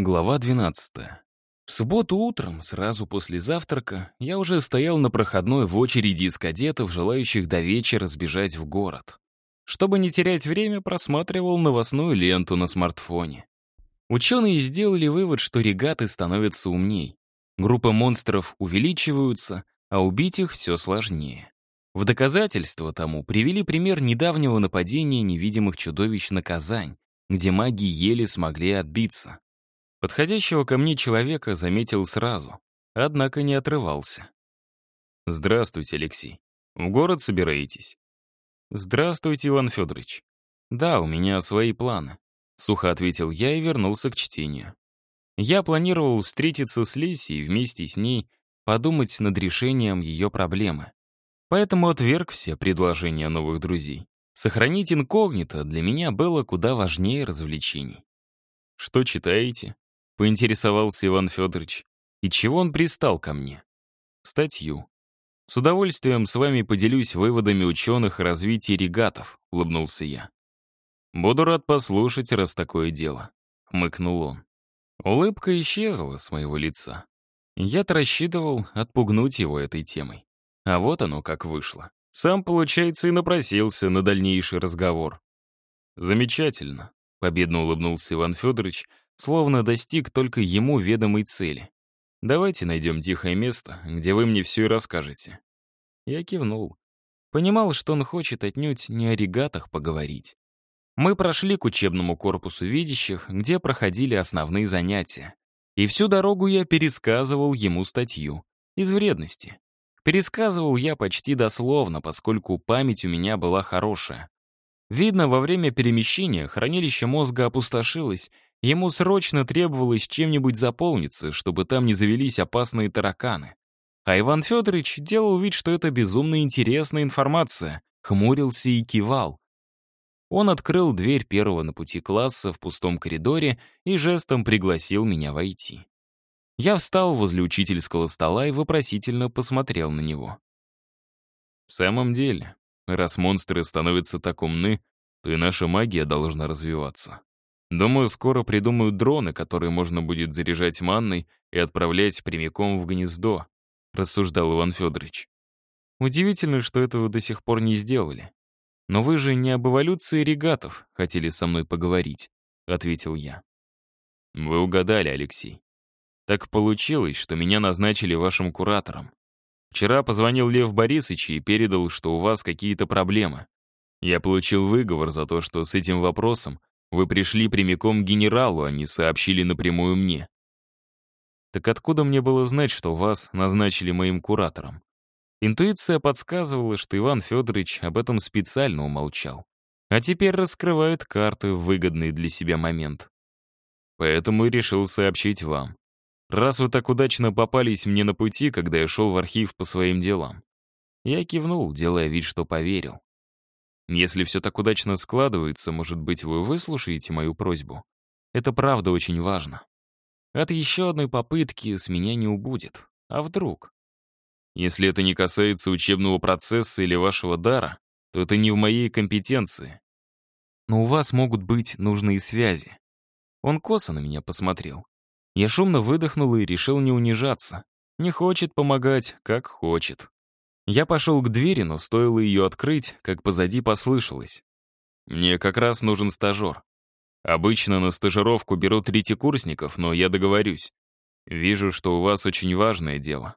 Глава 12. В субботу утром, сразу после завтрака, я уже стоял на проходной в очереди из кадетов, желающих до вечера сбежать в город. Чтобы не терять время, просматривал новостную ленту на смартфоне. Ученые сделали вывод, что регаты становятся умней. Группы монстров увеличиваются, а убить их все сложнее. В доказательство тому привели пример недавнего нападения невидимых чудовищ на Казань, где маги еле смогли отбиться. Подходящего ко мне человека заметил сразу, однако не отрывался. «Здравствуйте, Алексей. В город собираетесь?» «Здравствуйте, Иван Федорович. Да, у меня свои планы», — сухо ответил я и вернулся к чтению. Я планировал встретиться с Лесей и вместе с ней подумать над решением ее проблемы. Поэтому отверг все предложения новых друзей. Сохранить инкогнито для меня было куда важнее развлечений. «Что читаете?» Поинтересовался Иван Федорович. И чего он пристал ко мне? Статью. С удовольствием с вами поделюсь выводами ученых о развитии регатов, улыбнулся я. Буду рад послушать, раз такое дело, хмыкнул он. Улыбка исчезла с моего лица. Я-то рассчитывал отпугнуть его этой темой. А вот оно как вышло. Сам, получается, и напросился на дальнейший разговор. «Замечательно», — победно улыбнулся Иван Федорович, словно достиг только ему ведомой цели. «Давайте найдем тихое место, где вы мне все и расскажете». Я кивнул. Понимал, что он хочет отнюдь не о регатах поговорить. Мы прошли к учебному корпусу видящих, где проходили основные занятия. И всю дорогу я пересказывал ему статью. Из вредности. Пересказывал я почти дословно, поскольку память у меня была хорошая. Видно, во время перемещения хранилище мозга опустошилось, Ему срочно требовалось чем-нибудь заполниться, чтобы там не завелись опасные тараканы. А Иван Федорович делал вид, что это безумно интересная информация, хмурился и кивал. Он открыл дверь первого на пути класса в пустом коридоре и жестом пригласил меня войти. Я встал возле учительского стола и вопросительно посмотрел на него. В самом деле, раз монстры становятся так умны, то и наша магия должна развиваться. Думаю, скоро придумают дроны, которые можно будет заряжать манной и отправлять прямиком в гнездо», — рассуждал Иван Федорович. «Удивительно, что этого до сих пор не сделали. Но вы же не об эволюции регатов хотели со мной поговорить», — ответил я. «Вы угадали, Алексей. Так получилось, что меня назначили вашим куратором. Вчера позвонил Лев Борисович и передал, что у вас какие-то проблемы. Я получил выговор за то, что с этим вопросом вы пришли прямиком к генералу, а не сообщили напрямую мне. Так откуда мне было знать, что вас назначили моим куратором? Интуиция подсказывала, что Иван Федорович об этом специально умолчал. А теперь раскрывает карты в выгодный для себя момент. Поэтому и решил сообщить вам. Раз вы так удачно попались мне на пути, когда я шел в архив по своим делам. Я кивнул, делая вид, что поверил. Если все так удачно складывается, может быть, вы выслушаете мою просьбу? Это правда очень важно. От еще одной попытки с меня не убудет. А вдруг? Если это не касается учебного процесса или вашего дара, то это не в моей компетенции. Но у вас могут быть нужные связи. Он косо на меня посмотрел. Я шумно выдохнул и решил не унижаться. Не хочет помогать, как хочет. Я пошел к двери, но стоило ее открыть, как позади послышалось. «Мне как раз нужен стажер. Обычно на стажировку берут третьекурсников, но я договорюсь. Вижу, что у вас очень важное дело».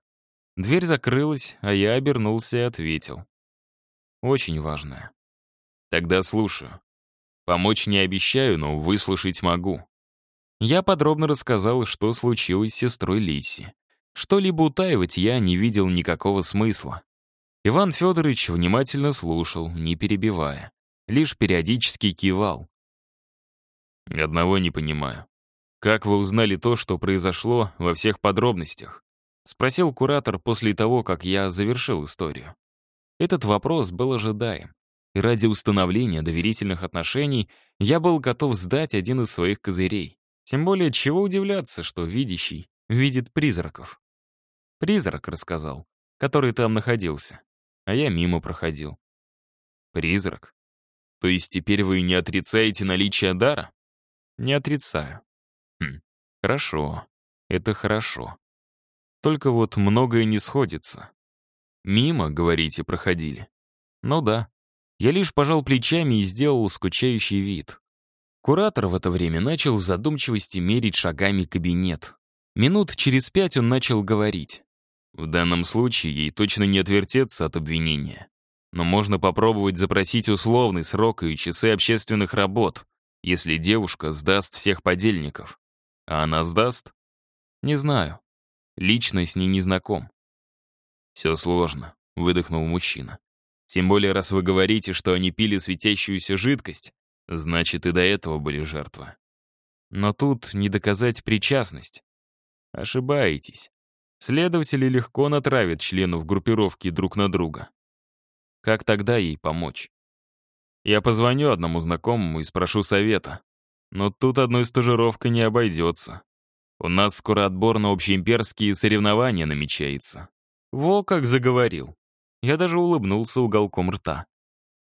Дверь закрылась, а я обернулся и ответил. «Очень важное». «Тогда слушаю. Помочь не обещаю, но выслушать могу». Я подробно рассказал, что случилось с сестрой Лиси. Что-либо утаивать я не видел никакого смысла. Иван Федорович внимательно слушал, не перебивая, лишь периодически кивал. «Одного не понимаю. Как вы узнали то, что произошло во всех подробностях?» — спросил куратор после того, как я завершил историю. Этот вопрос был ожидаем. И ради установления доверительных отношений я был готов сдать один из своих козырей. Тем более, чего удивляться, что видящий видит призраков. Призрак рассказал, который там находился а я мимо проходил. Призрак? То есть теперь вы не отрицаете наличие дара? Не отрицаю. Хм. Хорошо. Это хорошо. Только вот многое не сходится. Мимо, говорите, проходили. Ну да. Я лишь пожал плечами и сделал скучающий вид. Куратор в это время начал в задумчивости мерить шагами кабинет. Минут через пять он начал говорить. В данном случае ей точно не отвертеться от обвинения. Но можно попробовать запросить условный срок и часы общественных работ, если девушка сдаст всех подельников. А она сдаст? Не знаю. Лично с ней не знаком. «Все сложно», — выдохнул мужчина. «Тем более, раз вы говорите, что они пили светящуюся жидкость, значит, и до этого были жертвы. Но тут не доказать причастность. Ошибаетесь. Следователи легко натравят членов группировки друг на друга. Как тогда ей помочь? Я позвоню одному знакомому и спрошу совета. Но тут одной стажировкой не обойдется. У нас скоро отбор на общеимперские соревнования намечается. Во как заговорил. Я даже улыбнулся уголком рта.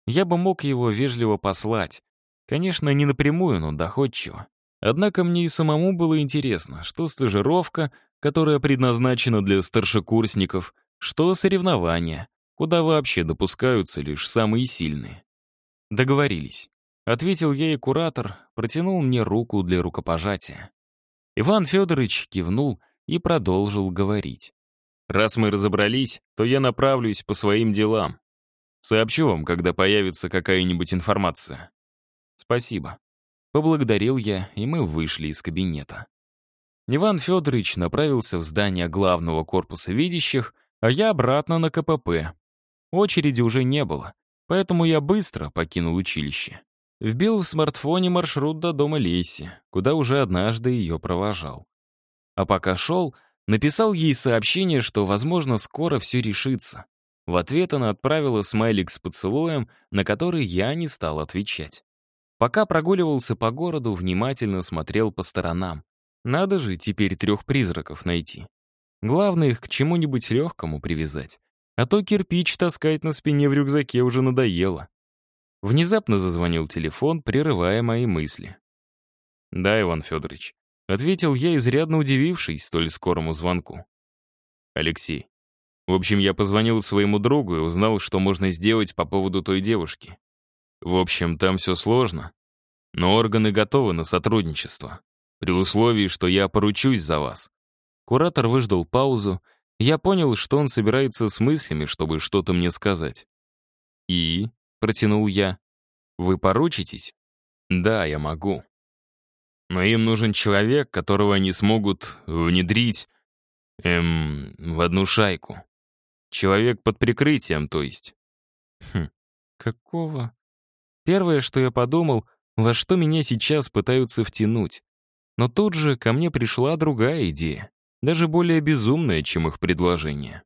Я бы мог его вежливо послать. Конечно, не напрямую, но доходчиво. Однако мне и самому было интересно, что стажировка, которая предназначена для старшекурсников, что соревнования, куда вообще допускаются лишь самые сильные. Договорились. Ответил я и куратор, протянул мне руку для рукопожатия. Иван Федорович кивнул и продолжил говорить. «Раз мы разобрались, то я направлюсь по своим делам. Сообщу вам, когда появится какая-нибудь информация». «Спасибо». Поблагодарил я, и мы вышли из кабинета. Иван Федорович направился в здание главного корпуса видящих, а я обратно на КПП. Очереди уже не было, поэтому я быстро покинул училище. Вбил в смартфоне маршрут до дома Леси, куда уже однажды ее провожал. А пока шел, написал ей сообщение, что, возможно, скоро все решится. В ответ она отправила смайлик с поцелуем, на который я не стал отвечать. Пока прогуливался по городу, внимательно смотрел по сторонам. Надо же теперь трех призраков найти. Главное их к чему-нибудь легкому привязать. А то кирпич таскать на спине в рюкзаке уже надоело. Внезапно зазвонил телефон, прерывая мои мысли. «Да, Иван Федорович», — ответил я, изрядно удивившись столь скорому звонку. «Алексей, в общем, я позвонил своему другу и узнал, что можно сделать по поводу той девушки. В общем, там все сложно, но органы готовы на сотрудничество, при условии, что я поручусь за вас». Куратор выждал паузу, я понял, что он собирается с мыслями, чтобы что-то мне сказать. «И?» протянул я. «Вы поручитесь?» «Да, я могу. Но им нужен человек, которого они смогут внедрить, эм, в одну шайку. Человек под прикрытием, то есть». «Хм, какого?» Первое, что я подумал, во что меня сейчас пытаются втянуть. Но тут же ко мне пришла другая идея, даже более безумная, чем их предложение.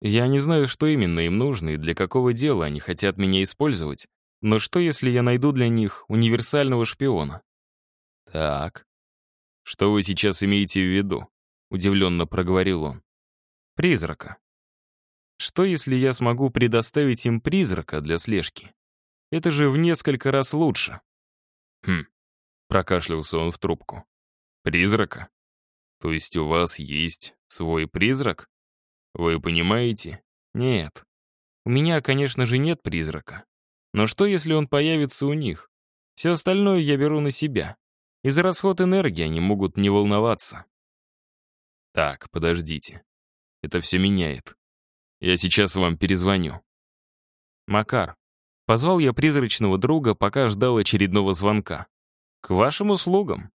Я не знаю, что именно им нужно и для какого дела они хотят меня использовать, но что, если я найду для них универсального шпиона? Так. Что вы сейчас имеете в виду? Удивленно проговорил он. Призрака. Что, если я смогу предоставить им призрака для слежки? Это же в несколько раз лучше. Хм. Прокашлялся он в трубку. Призрака? То есть у вас есть свой призрак? Вы понимаете? Нет. У меня, конечно же, нет призрака. Но что, если он появится у них? Все остальное я беру на себя. И за расход энергии они могут не волноваться. Так, подождите. Это все меняет. Я сейчас вам перезвоню. Макар. Позвал я призрачного друга, пока ждал очередного звонка. К вашим услугам.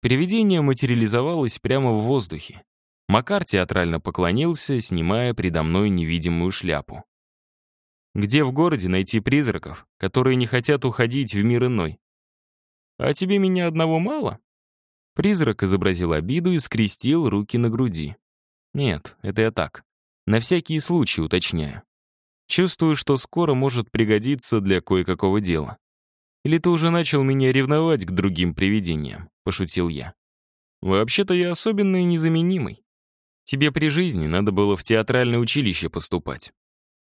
Привидение материализовалось прямо в воздухе. Макар театрально поклонился, снимая предо мной невидимую шляпу. «Где в городе найти призраков, которые не хотят уходить в мир иной?» «А тебе меня одного мало?» Призрак изобразил обиду и скрестил руки на груди. «Нет, это я так. На всякий случай уточняю. Чувствую, что скоро может пригодиться для кое-какого дела. Или ты уже начал меня ревновать к другим привидениям?» — пошутил я. «Вообще-то я особенный и незаменимый. Тебе при жизни надо было в театральное училище поступать.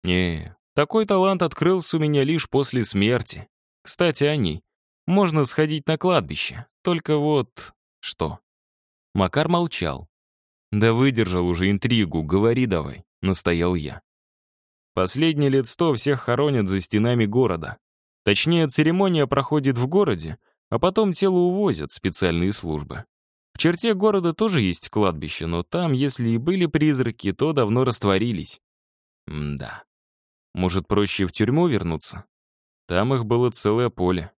Не, такой талант открылся у меня лишь после смерти. Кстати, о ней. Можно сходить на кладбище. Только вот... что? Макар молчал. «Да выдержал уже интригу, говори давай», — настоял я. Последние лет сто всех хоронят за стенами города. Точнее, церемония проходит в городе, а потом тело увозят специальные службы. В черте города тоже есть кладбище, но там, если и были призраки, то давно растворились. М да. Может, проще в тюрьму вернуться? Там их было целое поле.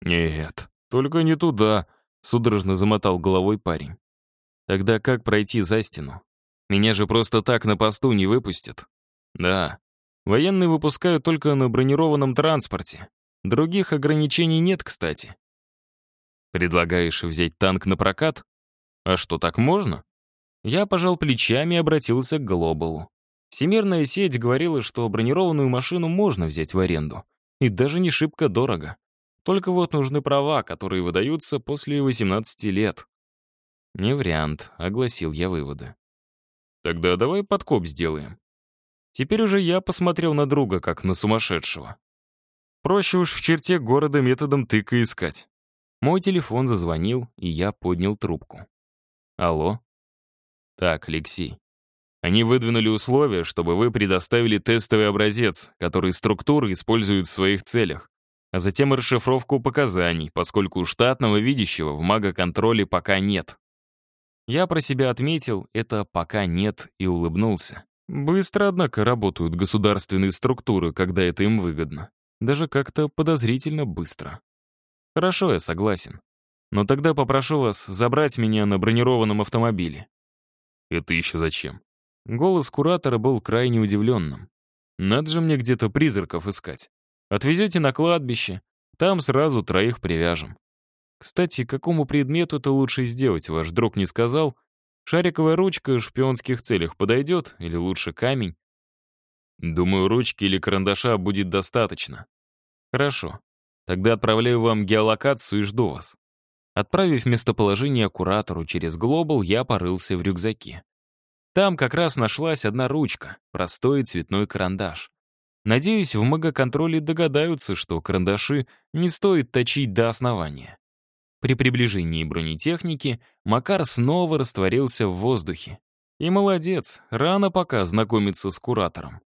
Нет, только не туда, судорожно замотал головой парень. Тогда как пройти за стену? Меня же просто так на посту не выпустят. Да, военные выпускают только на бронированном транспорте. Других ограничений нет, кстати. Предлагаешь взять танк на прокат? А что, так можно? Я пожал плечами и обратился к Глобалу. Всемирная сеть говорила, что бронированную машину можно взять в аренду. И даже не шибко дорого. Только вот нужны права, которые выдаются после 18 лет. «Не вариант», — огласил я выводы. «Тогда давай подкоп сделаем». Теперь уже я посмотрел на друга, как на сумасшедшего. Проще уж в черте города методом тыка искать. Мой телефон зазвонил, и я поднял трубку. «Алло?» «Так, Алексей, они выдвинули условия, чтобы вы предоставили тестовый образец, который структуры используют в своих целях, а затем расшифровку показаний, поскольку штатного видящего в магоконтроле пока нет. Я про себя отметил, это пока нет, и улыбнулся. Быстро, однако, работают государственные структуры, когда это им выгодно. Даже как-то подозрительно быстро. Хорошо, я согласен. Но тогда попрошу вас забрать меня на бронированном автомобиле. Это еще зачем? Голос куратора был крайне удивленным. Надо же мне где-то призраков искать. Отвезете на кладбище, там сразу троих привяжем. Кстати, какому предмету это лучше сделать, ваш друг не сказал? Шариковая ручка в шпионских целях подойдет или лучше камень? Думаю, ручки или карандаша будет достаточно. Хорошо. Тогда отправляю вам геолокацию и жду вас. Отправив местоположение куратору через Глобал, я порылся в рюкзаке. Там как раз нашлась одна ручка, простой цветной карандаш. Надеюсь, в магоконтроле догадаются, что карандаши не стоит точить до основания. При приближении бронетехники Макар снова растворился в воздухе. И молодец, рано пока знакомиться с куратором.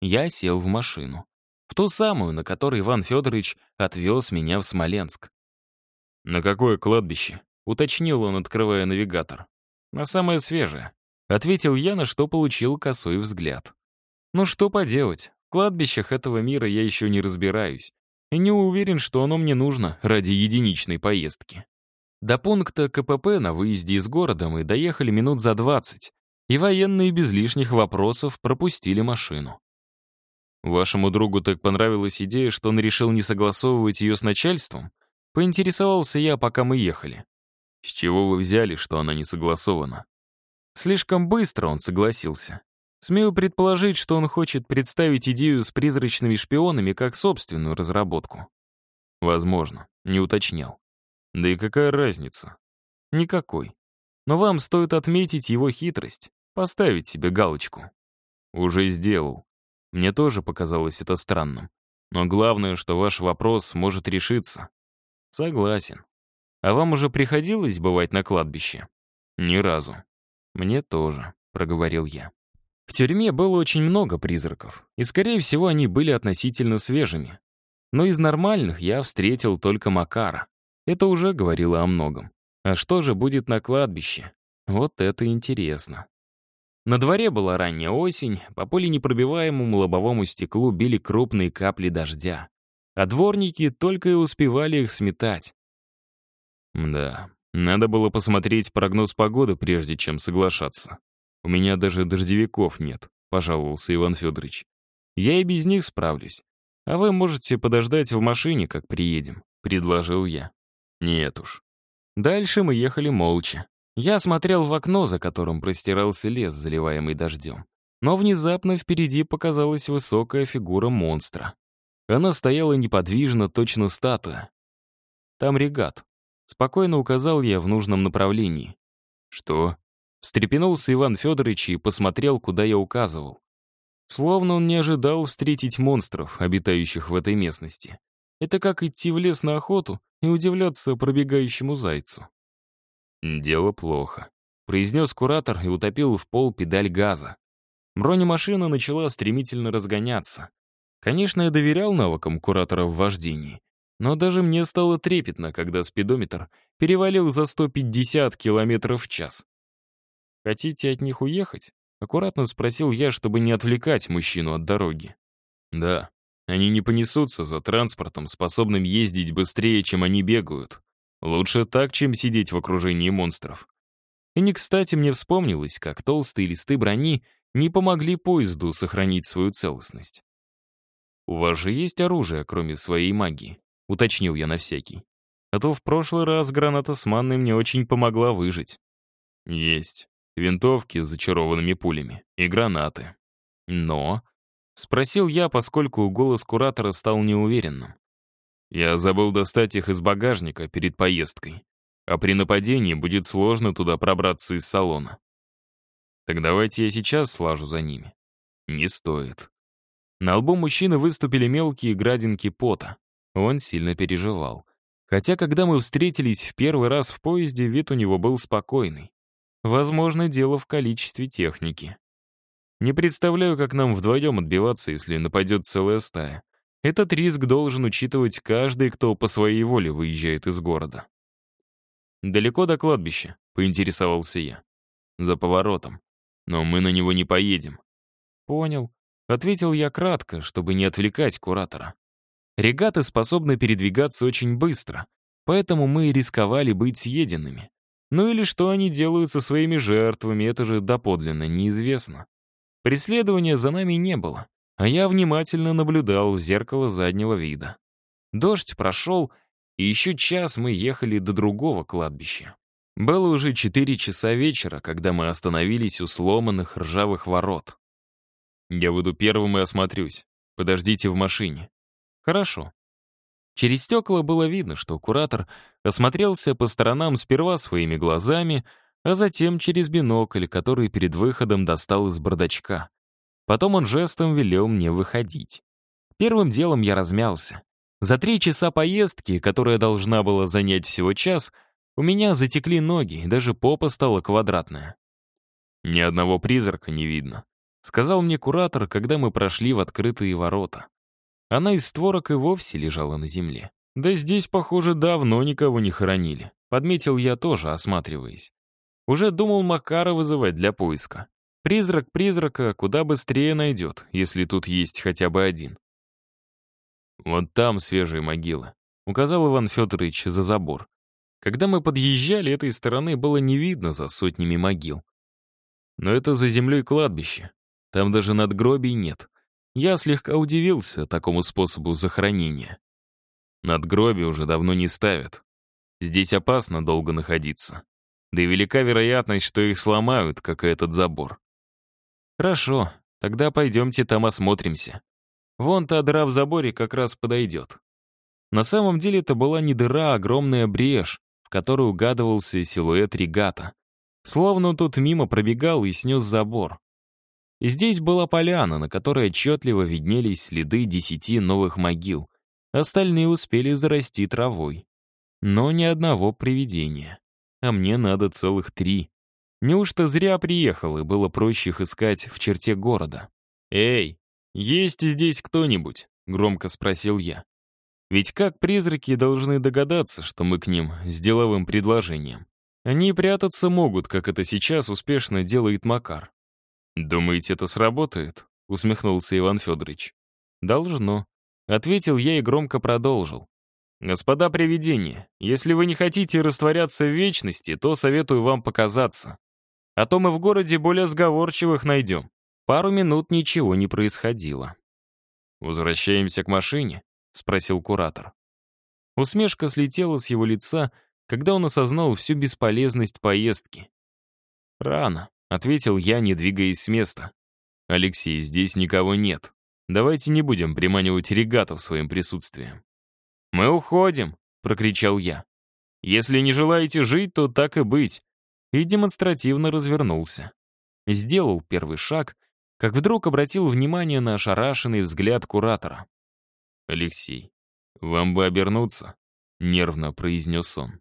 Я сел в машину. В ту самую, на которой Иван Федорович отвез меня в Смоленск. «На какое кладбище?» — уточнил он, открывая навигатор. «На самое свежее», — ответил я, на что получил косой взгляд. «Ну что поделать, в кладбищах этого мира я еще не разбираюсь и не уверен, что оно мне нужно ради единичной поездки. До пункта КПП на выезде из города мы доехали минут за 20, и военные без лишних вопросов пропустили машину. Вашему другу так понравилась идея, что он решил не согласовывать ее с начальством? Поинтересовался я, пока мы ехали. С чего вы взяли, что она не согласована? Слишком быстро он согласился. Смею предположить, что он хочет представить идею с призрачными шпионами как собственную разработку. Возможно, не уточнял. Да и какая разница? Никакой. Но вам стоит отметить его хитрость, поставить себе галочку. Уже сделал. Мне тоже показалось это странным. Но главное, что ваш вопрос может решиться. Согласен. А вам уже приходилось бывать на кладбище? Ни разу. Мне тоже, проговорил я. В тюрьме было очень много призраков, и, скорее всего, они были относительно свежими. Но из нормальных я встретил только Макара. Это уже говорило о многом. А что же будет на кладбище? Вот это интересно. На дворе была ранняя осень, по непробиваемому лобовому стеклу били крупные капли дождя. А дворники только и успевали их сметать. Да, надо было посмотреть прогноз погоды, прежде чем соглашаться. У меня даже дождевиков нет», — пожаловался Иван Федорович. «Я и без них справлюсь. А вы можете подождать в машине, как приедем», — предложил я. «Нет уж». Дальше мы ехали молча. Я смотрел в окно, за которым простирался лес, заливаемый дождем. Но внезапно впереди показалась высокая фигура монстра. Она стояла неподвижно, точно статуя. «Там регат», — спокойно указал я в нужном направлении. «Что?» Встрепенулся Иван Федорович и посмотрел, куда я указывал. Словно он не ожидал встретить монстров, обитающих в этой местности. Это как идти в лес на охоту и удивляться пробегающему зайцу. «Дело плохо», — произнес куратор и утопил в пол педаль газа. Бронемашина начала стремительно разгоняться. Конечно, я доверял навыкам куратора в вождении, но даже мне стало трепетно, когда спидометр перевалил за 150 километров в час. «Хотите от них уехать?» — аккуратно спросил я, чтобы не отвлекать мужчину от дороги. «Да, они не понесутся за транспортом, способным ездить быстрее, чем они бегают. Лучше так, чем сидеть в окружении монстров». И не кстати мне вспомнилось, как толстые листы брони не помогли поезду сохранить свою целостность. «У вас же есть оружие, кроме своей магии?» — уточнил я на всякий. А то в прошлый раз граната с манной мне очень помогла выжить. «Есть. Винтовки с зачарованными пулями и гранаты. Но...» — спросил я, поскольку голос куратора стал неуверенным. «Я забыл достать их из багажника перед поездкой, а при нападении будет сложно туда пробраться из салона. Так давайте я сейчас слажу за ними». «Не стоит». На лбу мужчины выступили мелкие градинки пота. Он сильно переживал. Хотя, когда мы встретились в первый раз в поезде, вид у него был спокойный. Возможно, дело в количестве техники. Не представляю, как нам вдвоем отбиваться, если нападет целая стая. Этот риск должен учитывать каждый, кто по своей воле выезжает из города. «Далеко до кладбища?» — поинтересовался я. «За поворотом. Но мы на него не поедем». «Понял», — ответил я кратко, чтобы не отвлекать куратора. Регаты способны передвигаться очень быстро, поэтому мы рисковали быть съеденными. Ну или что они делают со своими жертвами, это же доподлинно неизвестно. Преследования за нами не было, а я внимательно наблюдал в зеркало заднего вида. Дождь прошел, и еще час мы ехали до другого кладбища. Было уже четыре часа вечера, когда мы остановились у сломанных ржавых ворот. «Я выйду первым и осмотрюсь. Подождите в машине», Хорошо. Через стекла было видно, что куратор осмотрелся по сторонам сперва своими глазами, а затем через бинокль, который перед выходом достал из бардачка. Потом он жестом велел мне выходить. Первым делом я размялся. За три часа поездки, которая должна была занять всего час, у меня затекли ноги, даже попа стала квадратная. «Ни одного призрака не видно», — сказал мне куратор, когда мы прошли в открытые ворота. Она из створок и вовсе лежала на земле. Да здесь, похоже, давно никого не хоронили. Подметил я тоже, осматриваясь. Уже думал Макара вызывать для поиска. Призрак призрака куда быстрее найдет, если тут есть хотя бы один. «Вот там свежие могилы», — указал Иван Федорович за забор. Когда мы подъезжали, этой стороны было не видно за сотнями могил. Но это за землей кладбище. Там даже надгробий нет. Я слегка удивился такому способу захоронения. Надгробие уже давно не ставят. Здесь опасно долго находиться. Да и велика вероятность, что их сломают, как и этот забор. Хорошо, тогда пойдемте там осмотримся. Вон та дыра в заборе как раз подойдет. На самом деле это была не дыра, а огромная брешь, в которой угадывался силуэт регата. Словно тут мимо пробегал и снес забор. Здесь была поляна, на которой отчетливо виднелись следы десяти новых могил. Остальные успели зарасти травой. Но ни одного привидения. А мне надо целых три. Неужто зря приехал, и было проще их искать в черте города? «Эй, есть здесь кто-нибудь?» — громко спросил я. Ведь как призраки должны догадаться, что мы к ним с деловым предложением? Они прятаться могут, как это сейчас успешно делает Макар. «Думаете, это сработает?» — усмехнулся Иван Федорович. «Должно», — ответил я и громко продолжил. «Господа привидения, если вы не хотите растворяться в вечности, то советую вам показаться. А то мы в городе более сговорчивых найдем». Пару минут ничего не происходило. «Возвращаемся к машине?» — спросил куратор. Усмешка слетела с его лица, когда он осознал всю бесполезность поездки. Рано. — ответил я, не двигаясь с места. «Алексей, здесь никого нет. Давайте не будем приманивать регатов своим присутствием». «Мы уходим!» — прокричал я. «Если не желаете жить, то так и быть». И демонстративно развернулся. Сделал первый шаг, как вдруг обратил внимание на ошарашенный взгляд куратора. «Алексей, вам бы обернуться», — нервно произнес он.